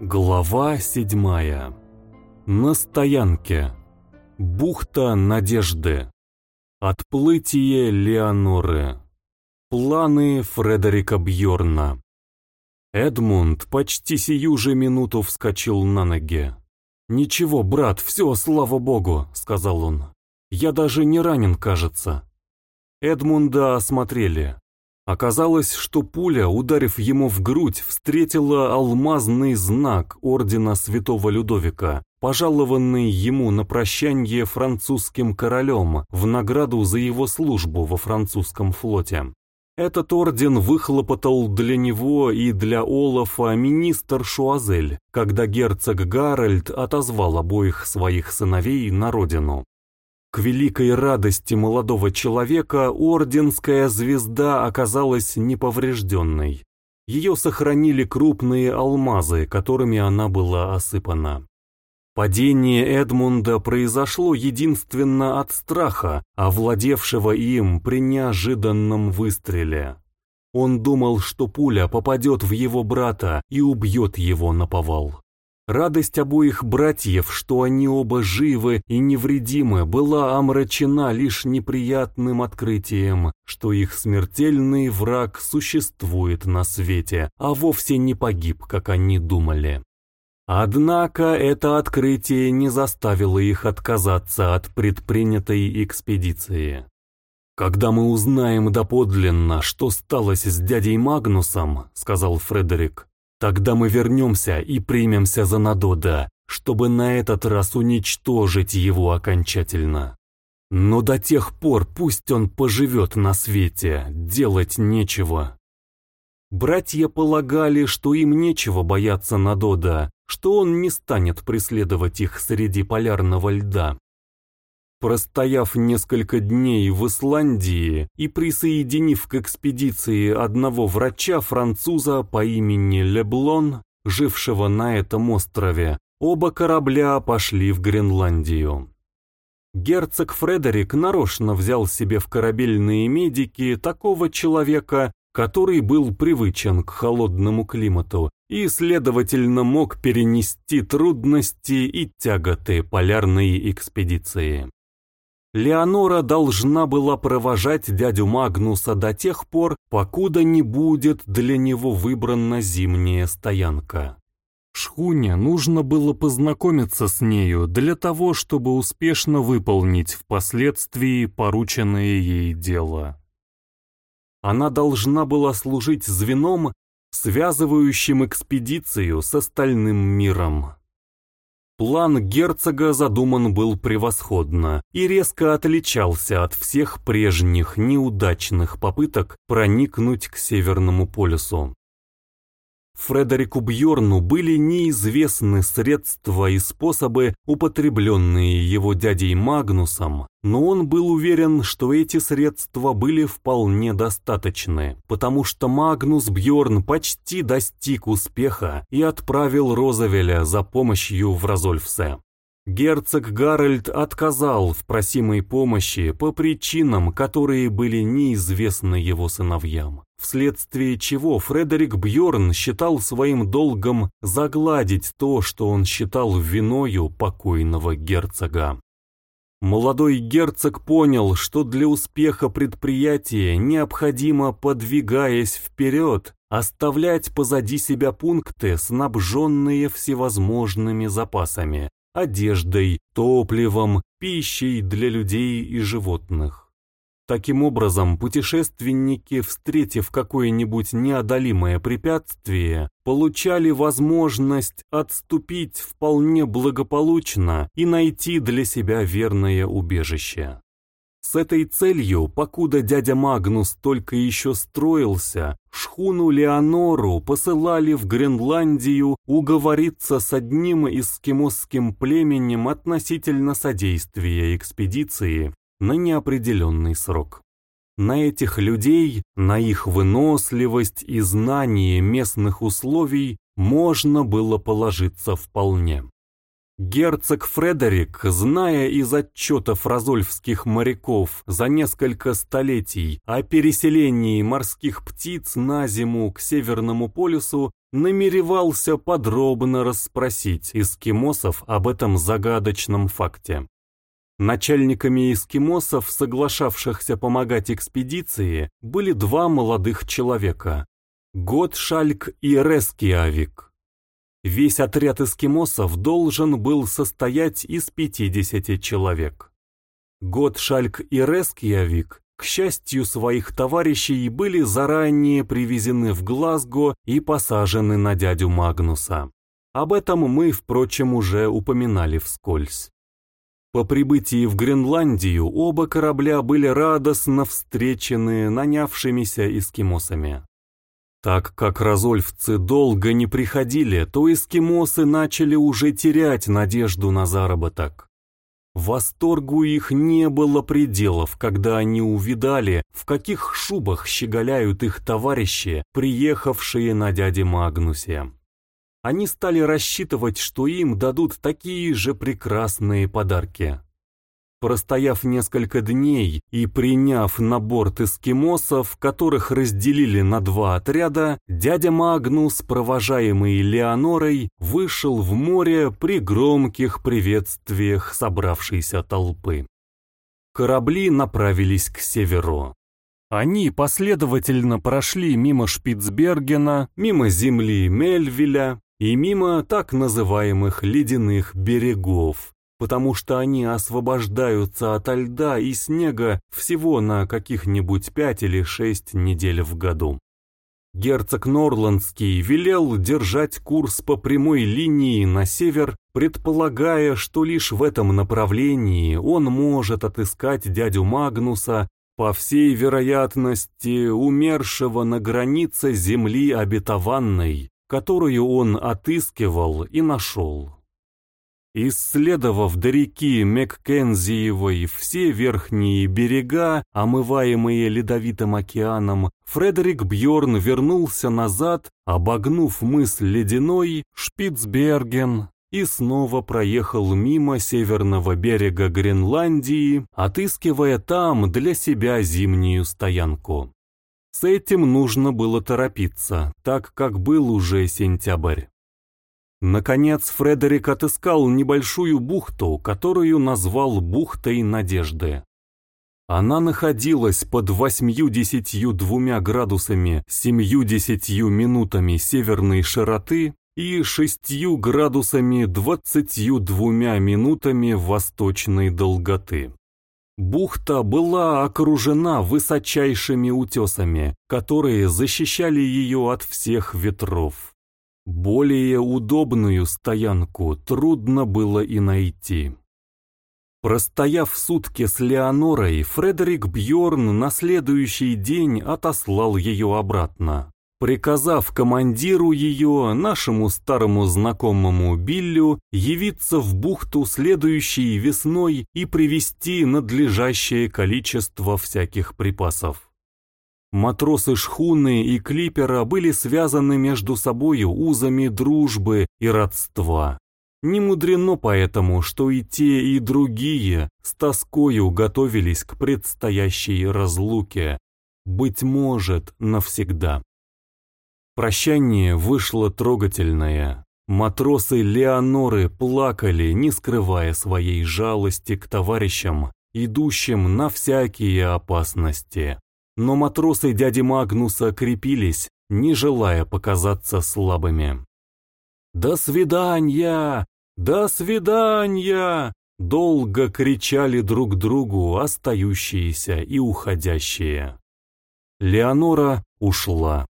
Глава седьмая. На стоянке. Бухта Надежды. Отплытие Леоноры. Планы Фредерика Бьорна. Эдмунд почти сию же минуту вскочил на ноги. «Ничего, брат, все, слава богу», — сказал он. «Я даже не ранен, кажется». Эдмунда осмотрели. Оказалось, что пуля, ударив ему в грудь, встретила алмазный знак ордена святого Людовика, пожалованный ему на прощанье французским королем в награду за его службу во французском флоте. Этот орден выхлопотал для него и для Олафа министр Шуазель, когда герцог Гарольд отозвал обоих своих сыновей на родину. К великой радости молодого человека орденская звезда оказалась неповрежденной. Ее сохранили крупные алмазы, которыми она была осыпана. Падение Эдмунда произошло единственно от страха, овладевшего им при неожиданном выстреле. Он думал, что пуля попадет в его брата и убьет его наповал. Радость обоих братьев, что они оба живы и невредимы, была омрачена лишь неприятным открытием, что их смертельный враг существует на свете, а вовсе не погиб, как они думали. Однако это открытие не заставило их отказаться от предпринятой экспедиции. «Когда мы узнаем доподлинно, что сталось с дядей Магнусом», — сказал Фредерик, Тогда мы вернемся и примемся за Надода, чтобы на этот раз уничтожить его окончательно. Но до тех пор пусть он поживет на свете, делать нечего. Братья полагали, что им нечего бояться Надода, что он не станет преследовать их среди полярного льда. Простояв несколько дней в Исландии и присоединив к экспедиции одного врача-француза по имени Леблон, жившего на этом острове, оба корабля пошли в Гренландию. Герцог Фредерик нарочно взял себе в корабельные медики такого человека, который был привычен к холодному климату и, следовательно, мог перенести трудности и тяготы полярной экспедиции. Леонора должна была провожать дядю Магнуса до тех пор, покуда не будет для него выбрана зимняя стоянка. Шхуне нужно было познакомиться с нею для того, чтобы успешно выполнить впоследствии порученное ей дело. Она должна была служить звеном, связывающим экспедицию с остальным миром. План герцога задуман был превосходно и резко отличался от всех прежних неудачных попыток проникнуть к Северному полюсу. Фредерику Бьорну были неизвестны средства и способы, употребленные его дядей Магнусом, но он был уверен, что эти средства были вполне достаточны, потому что Магнус Бьорн почти достиг успеха и отправил Розавеля за помощью в Розольфсе. Герцог Гарольд отказал в просимой помощи по причинам, которые были неизвестны его сыновьям, вследствие чего Фредерик Бьорн считал своим долгом загладить то, что он считал виною покойного герцога. Молодой герцог понял, что для успеха предприятия необходимо, подвигаясь вперед, оставлять позади себя пункты, снабженные всевозможными запасами, одеждой, топливом, пищей для людей и животных. Таким образом, путешественники, встретив какое-нибудь неодолимое препятствие, получали возможность отступить вполне благополучно и найти для себя верное убежище. С этой целью, покуда дядя Магнус только еще строился, шхуну Леонору посылали в Гренландию уговориться с одним эскимосским племенем относительно содействия экспедиции на неопределенный срок. На этих людей, на их выносливость и знание местных условий можно было положиться вполне. Герцог Фредерик, зная из отчетов разольфских моряков за несколько столетий о переселении морских птиц на зиму к Северному полюсу, намеревался подробно расспросить эскимосов об этом загадочном факте. Начальниками эскимосов, соглашавшихся помогать экспедиции, были два молодых человека – Готшальк и Рескиавик. Весь отряд эскимосов должен был состоять из 50 человек. Готшальк и Рескиавик, к счастью своих товарищей, были заранее привезены в Глазго и посажены на дядю Магнуса. Об этом мы, впрочем, уже упоминали вскользь. По прибытии в Гренландию оба корабля были радостно встречены нанявшимися эскимосами. Так как разольфцы долго не приходили, то эскимосы начали уже терять надежду на заработок. Восторгу их не было пределов, когда они увидали, в каких шубах щеголяют их товарищи, приехавшие на дяде Магнусе. Они стали рассчитывать, что им дадут такие же прекрасные подарки. Простояв несколько дней и приняв на борт эскимосов, которых разделили на два отряда, дядя Магнус, провожаемый Леонорой, вышел в море при громких приветствиях собравшейся толпы. Корабли направились к северу. Они последовательно прошли мимо Шпицбергена, мимо земли Мельвиля и мимо так называемых ледяных берегов, потому что они освобождаются ото льда и снега всего на каких-нибудь пять или шесть недель в году. Герцог Норландский велел держать курс по прямой линии на север, предполагая, что лишь в этом направлении он может отыскать дядю Магнуса, по всей вероятности умершего на границе земли обетованной, которую он отыскивал и нашел. Исследовав до реки Маккензиевой все верхние берега, омываемые ледовитым океаном, Фредерик Бьорн вернулся назад, обогнув мыс Ледяной, Шпицберген, и снова проехал мимо северного берега Гренландии, отыскивая там для себя зимнюю стоянку. С этим нужно было торопиться, так как был уже сентябрь. Наконец Фредерик отыскал небольшую бухту, которую назвал бухтой Надежды. Она находилась под 82 градусами 70 минутами северной широты и 6 градусами 22 минутами восточной долготы. Бухта была окружена высочайшими утесами, которые защищали ее от всех ветров. Более удобную стоянку трудно было и найти. Простояв сутки с Леонорой, Фредерик Бьорн на следующий день отослал ее обратно, приказав командиру ее, нашему старому знакомому Биллю, явиться в бухту следующей весной и привезти надлежащее количество всяких припасов. Матросы шхуны и клипера были связаны между собою узами дружбы и родства. Не мудрено поэтому, что и те, и другие с тоскою готовились к предстоящей разлуке, быть может, навсегда. Прощание вышло трогательное. Матросы Леоноры плакали, не скрывая своей жалости к товарищам, идущим на всякие опасности. Но матросы дяди Магнуса крепились, не желая показаться слабыми. «До свидания! До свидания!» Долго кричали друг другу остающиеся и уходящие. Леонора ушла.